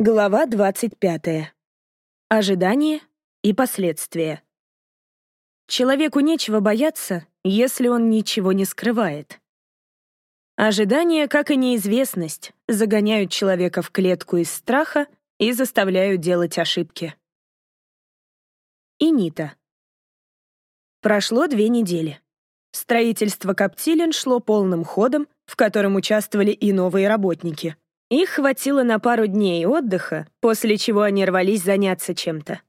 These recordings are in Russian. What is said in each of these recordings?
Глава 25. Ожидание и последствия. Человеку нечего бояться, если он ничего не скрывает. Ожидание, как и неизвестность, загоняют человека в клетку из страха и заставляют делать ошибки. Инита. Прошло две недели. Строительство Коптилин шло полным ходом, в котором участвовали и новые работники — их хватило на пару дней отдыха, после чего они рвались заняться чем-то.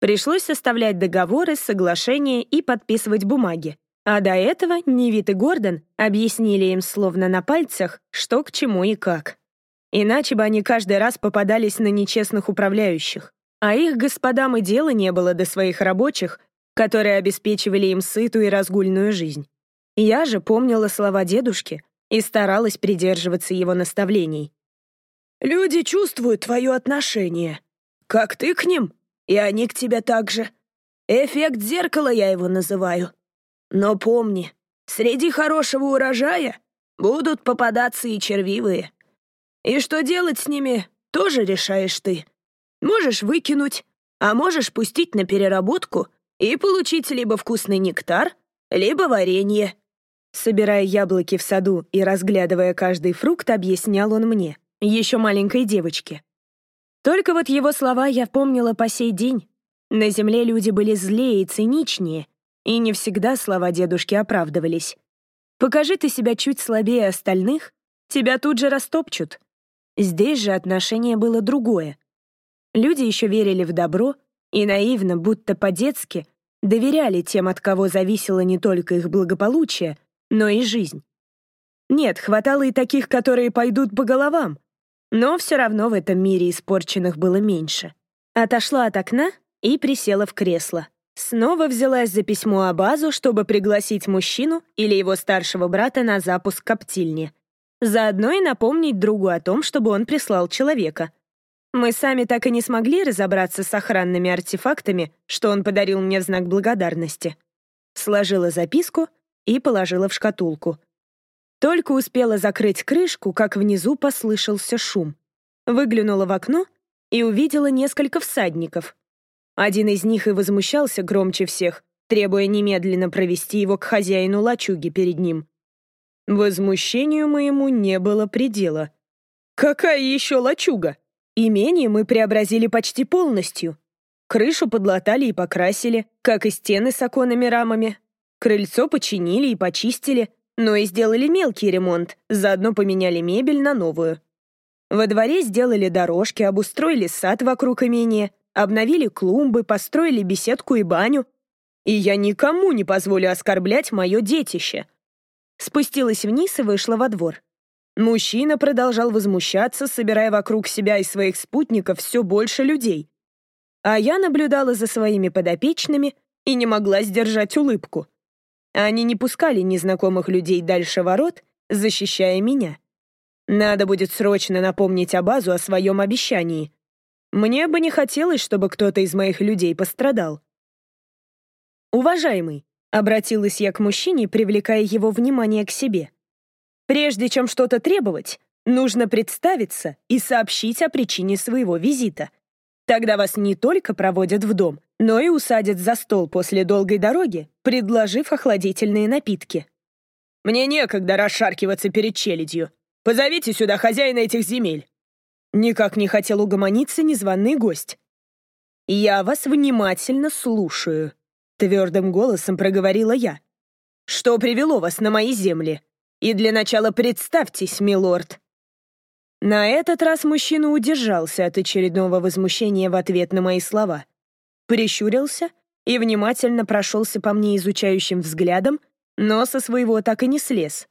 Пришлось составлять договоры, соглашения и подписывать бумаги. А до этого Невит и Гордон объяснили им словно на пальцах, что к чему и как. Иначе бы они каждый раз попадались на нечестных управляющих. А их господам и дела не было до своих рабочих, которые обеспечивали им сытую и разгульную жизнь. Я же помнила слова дедушки и старалась придерживаться его наставлений. Люди чувствуют твое отношение. Как ты к ним, и они к тебе так же. Эффект зеркала я его называю. Но помни, среди хорошего урожая будут попадаться и червивые. И что делать с ними, тоже решаешь ты. Можешь выкинуть, а можешь пустить на переработку и получить либо вкусный нектар, либо варенье. Собирая яблоки в саду и разглядывая каждый фрукт, объяснял он мне — еще маленькой девочке. Только вот его слова я помнила по сей день. На земле люди были злее и циничнее, и не всегда слова дедушки оправдывались. Покажи ты себя чуть слабее остальных, тебя тут же растопчут. Здесь же отношение было другое. Люди еще верили в добро и наивно, будто по-детски, доверяли тем, от кого зависело не только их благополучие, но и жизнь. Нет, хватало и таких, которые пойдут по головам, но все равно в этом мире испорченных было меньше. Отошла от окна и присела в кресло. Снова взялась за письмо Абазу, чтобы пригласить мужчину или его старшего брата на запуск коптильни. Заодно и напомнить другу о том, чтобы он прислал человека. Мы сами так и не смогли разобраться с охранными артефактами, что он подарил мне в знак благодарности. Сложила записку и положила в шкатулку — только успела закрыть крышку, как внизу послышался шум. Выглянула в окно и увидела несколько всадников. Один из них и возмущался громче всех, требуя немедленно провести его к хозяину лачуги перед ним. Возмущению моему не было предела. «Какая еще лачуга? Имение мы преобразили почти полностью. Крышу подлатали и покрасили, как и стены с оконными рамами. Крыльцо починили и почистили — но и сделали мелкий ремонт, заодно поменяли мебель на новую. Во дворе сделали дорожки, обустроили сад вокруг имения, обновили клумбы, построили беседку и баню. И я никому не позволю оскорблять мое детище. Спустилась вниз и вышла во двор. Мужчина продолжал возмущаться, собирая вокруг себя и своих спутников все больше людей. А я наблюдала за своими подопечными и не могла сдержать улыбку. Они не пускали незнакомых людей дальше ворот, защищая меня. Надо будет срочно напомнить Абазу о своем обещании. Мне бы не хотелось, чтобы кто-то из моих людей пострадал. «Уважаемый», — обратилась я к мужчине, привлекая его внимание к себе. «Прежде чем что-то требовать, нужно представиться и сообщить о причине своего визита. Тогда вас не только проводят в дом, но и усадят за стол после долгой дороги, предложив охладительные напитки. «Мне некогда расшаркиваться перед челядью. Позовите сюда хозяина этих земель». Никак не хотел угомониться незваный гость. «Я вас внимательно слушаю», — твердым голосом проговорила я. «Что привело вас на мои земли? И для начала представьтесь, милорд». На этот раз мужчина удержался от очередного возмущения в ответ на мои слова прищурился и внимательно прошелся по мне изучающим взглядом, но со своего так и не слез.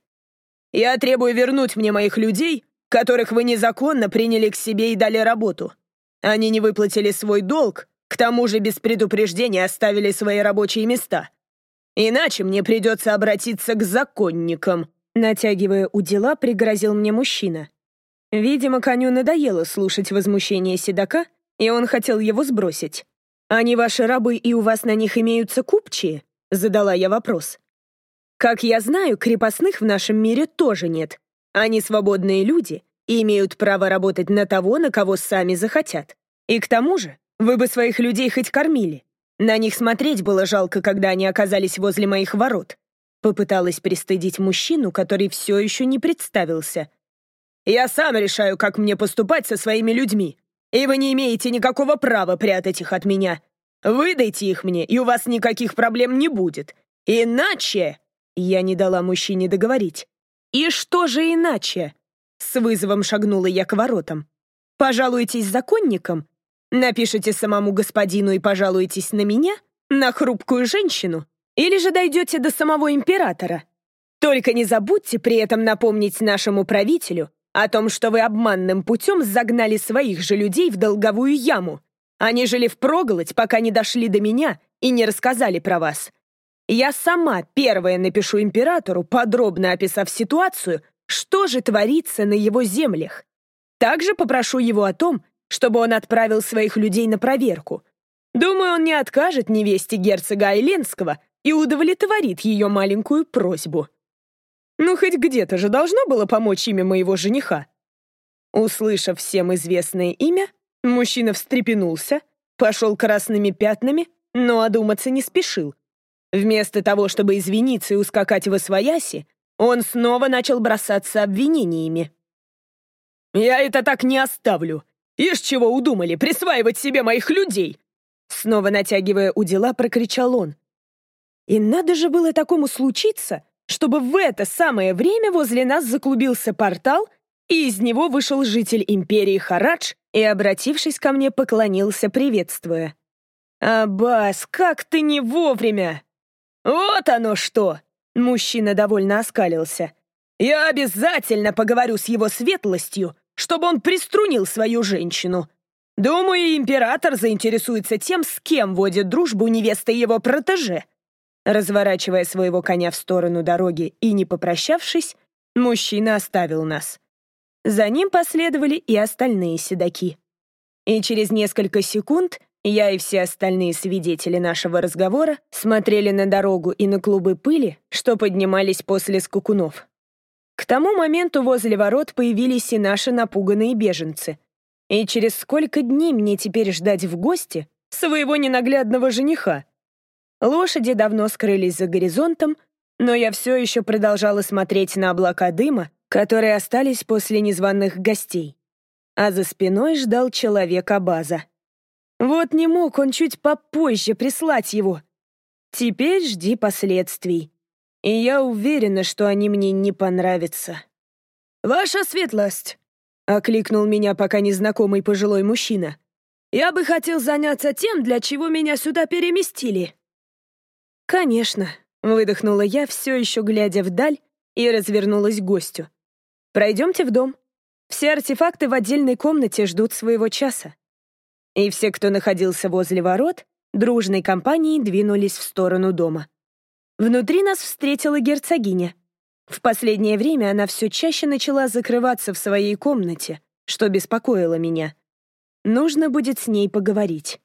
«Я требую вернуть мне моих людей, которых вы незаконно приняли к себе и дали работу. Они не выплатили свой долг, к тому же без предупреждения оставили свои рабочие места. Иначе мне придется обратиться к законникам», натягивая у дела, пригрозил мне мужчина. Видимо, коню надоело слушать возмущение седока, и он хотел его сбросить. «Они ваши рабы, и у вас на них имеются купчие?» — задала я вопрос. «Как я знаю, крепостных в нашем мире тоже нет. Они свободные люди, и имеют право работать на того, на кого сами захотят. И к тому же, вы бы своих людей хоть кормили. На них смотреть было жалко, когда они оказались возле моих ворот. Попыталась пристыдить мужчину, который все еще не представился. «Я сам решаю, как мне поступать со своими людьми, и вы не имеете никакого права прятать их от меня. Выдайте их мне, и у вас никаких проблем не будет. Иначе...» Я не дала мужчине договорить. «И что же иначе?» С вызовом шагнула я к воротам. «Пожалуйтесь законникам? Напишите самому господину и пожалуйтесь на меня? На хрупкую женщину? Или же дойдете до самого императора? Только не забудьте при этом напомнить нашему правителю о том, что вы обманным путем загнали своих же людей в долговую яму. Они жили впроголодь, пока не дошли до меня и не рассказали про вас. Я сама первая напишу императору, подробно описав ситуацию, что же творится на его землях. Также попрошу его о том, чтобы он отправил своих людей на проверку. Думаю, он не откажет невесте герцога Айленского и удовлетворит ее маленькую просьбу. Ну, хоть где-то же должно было помочь имя моего жениха. Услышав всем известное имя, мужчина встрепенулся, пошел красными пятнами, но одуматься не спешил. Вместо того, чтобы извиниться и ускакать в освояси, он снова начал бросаться обвинениями. «Я это так не оставлю! Ишь чего удумали, присваивать себе моих людей!» Снова натягивая удила, прокричал он. И надо же было такому случиться, чтобы в это самое время возле нас заклубился портал, и из него вышел житель империи Харадж и, обратившись ко мне, поклонился, приветствуя. «Аббас, как ты не вовремя!» «Вот оно что!» Мужчина довольно оскалился. «Я обязательно поговорю с его светлостью, чтобы он приструнил свою женщину. Думаю, император заинтересуется тем, с кем водит дружбу невеста его протеже». Разворачивая своего коня в сторону дороги и не попрощавшись, мужчина оставил нас. За ним последовали и остальные седаки. И через несколько секунд я и все остальные свидетели нашего разговора смотрели на дорогу и на клубы пыли, что поднимались после скукунов. К тому моменту возле ворот появились и наши напуганные беженцы. И через сколько дней мне теперь ждать в гости своего ненаглядного жениха? Лошади давно скрылись за горизонтом, но я все еще продолжала смотреть на облака дыма, которые остались после незваных гостей. А за спиной ждал человек Абаза. Вот не мог он чуть попозже прислать его. Теперь жди последствий. И я уверена, что они мне не понравятся. «Ваша светлость!» — окликнул меня пока незнакомый пожилой мужчина. «Я бы хотел заняться тем, для чего меня сюда переместили». «Конечно», — выдохнула я, все еще глядя вдаль, и развернулась к гостю. «Пройдемте в дом. Все артефакты в отдельной комнате ждут своего часа» и все, кто находился возле ворот, дружной компанией двинулись в сторону дома. Внутри нас встретила герцогиня. В последнее время она все чаще начала закрываться в своей комнате, что беспокоило меня. Нужно будет с ней поговорить.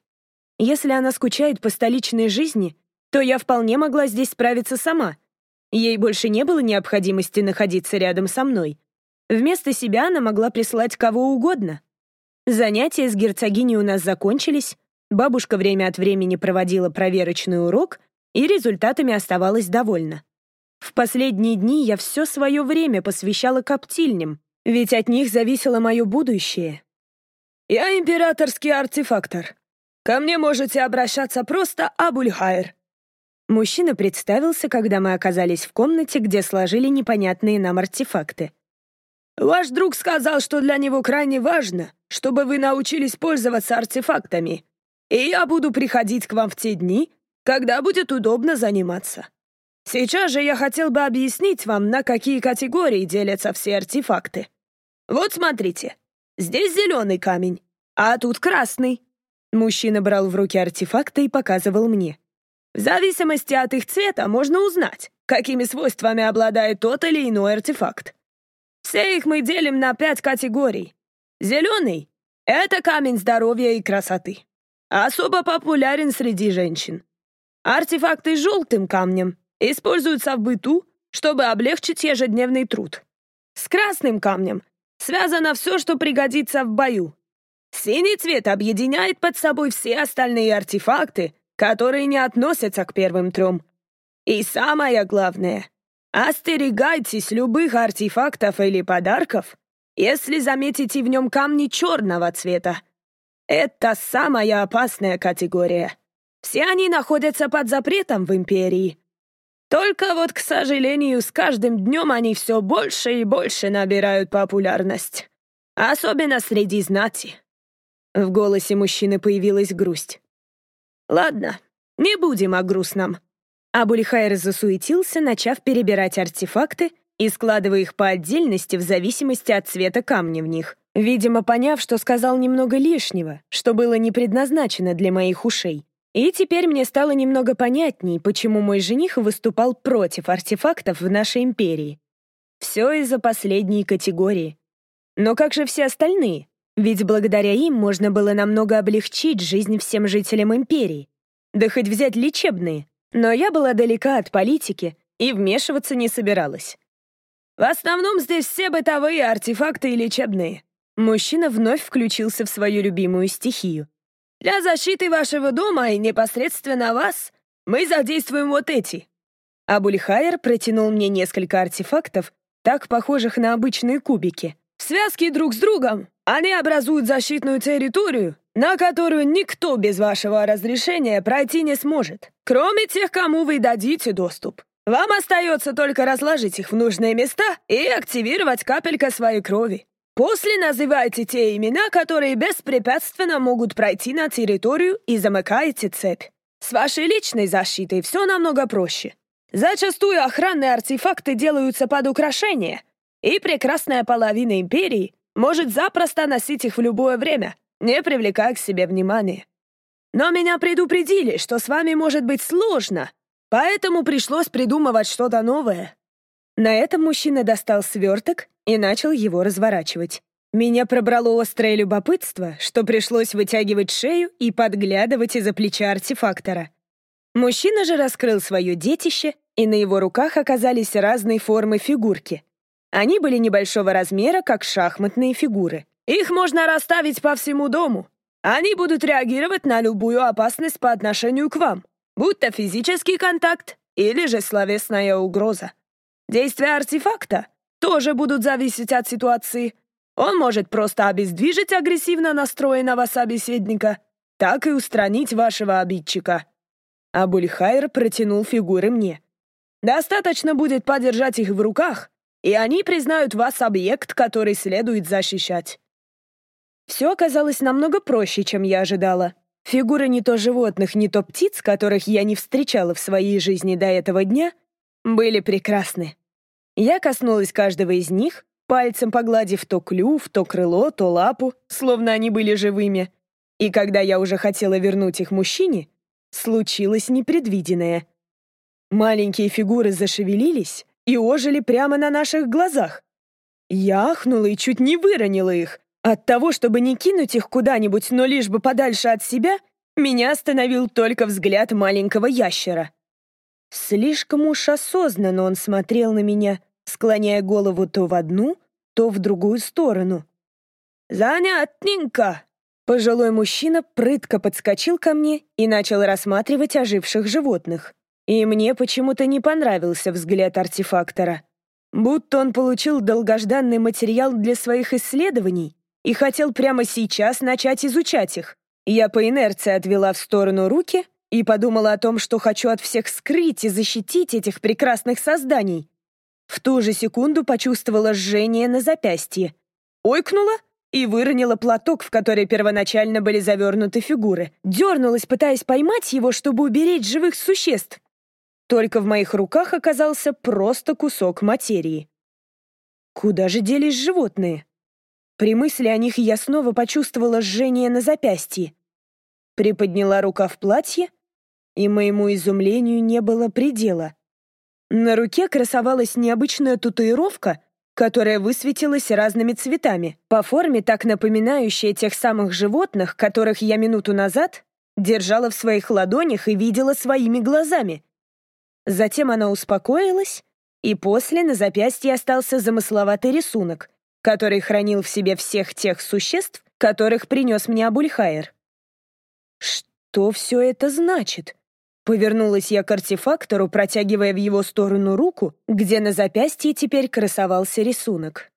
Если она скучает по столичной жизни, то я вполне могла здесь справиться сама. Ей больше не было необходимости находиться рядом со мной. Вместо себя она могла прислать кого угодно. Занятия с герцогиней у нас закончились, бабушка время от времени проводила проверочный урок и результатами оставалась довольна. В последние дни я все свое время посвящала коптильням, ведь от них зависело мое будущее. «Я императорский артефактор. Ко мне можете обращаться просто Абульхайр». Мужчина представился, когда мы оказались в комнате, где сложили непонятные нам артефакты. «Ваш друг сказал, что для него крайне важно, чтобы вы научились пользоваться артефактами, и я буду приходить к вам в те дни, когда будет удобно заниматься. Сейчас же я хотел бы объяснить вам, на какие категории делятся все артефакты. Вот смотрите, здесь зеленый камень, а тут красный». Мужчина брал в руки артефакты и показывал мне. В зависимости от их цвета можно узнать, какими свойствами обладает тот или иной артефакт. Все их мы делим на пять категорий. Зеленый — это камень здоровья и красоты. Особо популярен среди женщин. Артефакты с желтым камнем используются в быту, чтобы облегчить ежедневный труд. С красным камнем связано все, что пригодится в бою. Синий цвет объединяет под собой все остальные артефакты, которые не относятся к первым трем. И самое главное, остерегайтесь любых артефактов или подарков, если заметите в нем камни черного цвета. Это самая опасная категория. Все они находятся под запретом в Империи. Только вот, к сожалению, с каждым днем они все больше и больше набирают популярность. Особенно среди знати. В голосе мужчины появилась грусть. «Ладно, не будем о грустном». Абулихайр засуетился, начав перебирать артефакты и складывая их по отдельности в зависимости от цвета камня в них. Видимо, поняв, что сказал немного лишнего, что было не предназначено для моих ушей. И теперь мне стало немного понятней, почему мой жених выступал против артефактов в нашей империи. Все из-за последней категории. Но как же все остальные? Ведь благодаря им можно было намного облегчить жизнь всем жителям империи. Да хоть взять лечебные. Но я была далека от политики и вмешиваться не собиралась. В основном здесь все бытовые артефакты и лечебные. Мужчина вновь включился в свою любимую стихию. Для защиты вашего дома и непосредственно вас мы задействуем вот эти. Абульхайер протянул мне несколько артефактов, так похожих на обычные кубики. В связке друг с другом они образуют защитную территорию, на которую никто без вашего разрешения пройти не сможет, кроме тех, кому вы дадите доступ. Вам остается только разложить их в нужные места и активировать капелька своей крови. После называйте те имена, которые беспрепятственно могут пройти на территорию и замыкаете цепь. С вашей личной защитой все намного проще. Зачастую охранные артефакты делаются под украшение, и прекрасная половина Империи может запросто носить их в любое время, не привлекая к себе внимания. Но меня предупредили, что с вами может быть сложно, поэтому пришлось придумывать что-то новое. На этом мужчина достал сверток и начал его разворачивать. Меня пробрало острое любопытство, что пришлось вытягивать шею и подглядывать из-за плеча артефактора. Мужчина же раскрыл свое детище, и на его руках оказались разные формы фигурки. Они были небольшого размера, как шахматные фигуры. Их можно расставить по всему дому. Они будут реагировать на любую опасность по отношению к вам, будь то физический контакт или же словесная угроза. Действия артефакта тоже будут зависеть от ситуации. Он может просто обездвижить агрессивно настроенного собеседника, так и устранить вашего обидчика. Абульхайр протянул фигуры мне. Достаточно будет подержать их в руках, и они признают вас объект, который следует защищать. Все оказалось намного проще, чем я ожидала. Фигуры не то животных, не то птиц, которых я не встречала в своей жизни до этого дня, были прекрасны. Я коснулась каждого из них, пальцем погладив то клюв, то крыло, то лапу, словно они были живыми. И когда я уже хотела вернуть их мужчине, случилось непредвиденное. Маленькие фигуры зашевелились, и ожили прямо на наших глазах. Я ахнула и чуть не выронила их. От того, чтобы не кинуть их куда-нибудь, но лишь бы подальше от себя, меня остановил только взгляд маленького ящера. Слишком уж осознанно он смотрел на меня, склоняя голову то в одну, то в другую сторону. «Занятненько!» Пожилой мужчина прытко подскочил ко мне и начал рассматривать оживших животных. И мне почему-то не понравился взгляд артефактора. Будто он получил долгожданный материал для своих исследований и хотел прямо сейчас начать изучать их. Я по инерции отвела в сторону руки и подумала о том, что хочу от всех скрыть и защитить этих прекрасных созданий. В ту же секунду почувствовала жжение на запястье. Ойкнула и выронила платок, в который первоначально были завернуты фигуры. Дернулась, пытаясь поймать его, чтобы уберечь живых существ. Только в моих руках оказался просто кусок материи. Куда же делись животные? При мысли о них я снова почувствовала жжение на запястье. Приподняла рука в платье, и моему изумлению не было предела. На руке красовалась необычная татуировка, которая высветилась разными цветами, по форме так напоминающая тех самых животных, которых я минуту назад держала в своих ладонях и видела своими глазами. Затем она успокоилась, и после на запястье остался замысловатый рисунок, который хранил в себе всех тех существ, которых принес мне Абульхайер. Что все это значит? Повернулась я к артефактору, протягивая в его сторону руку, где на запястье теперь красовался рисунок.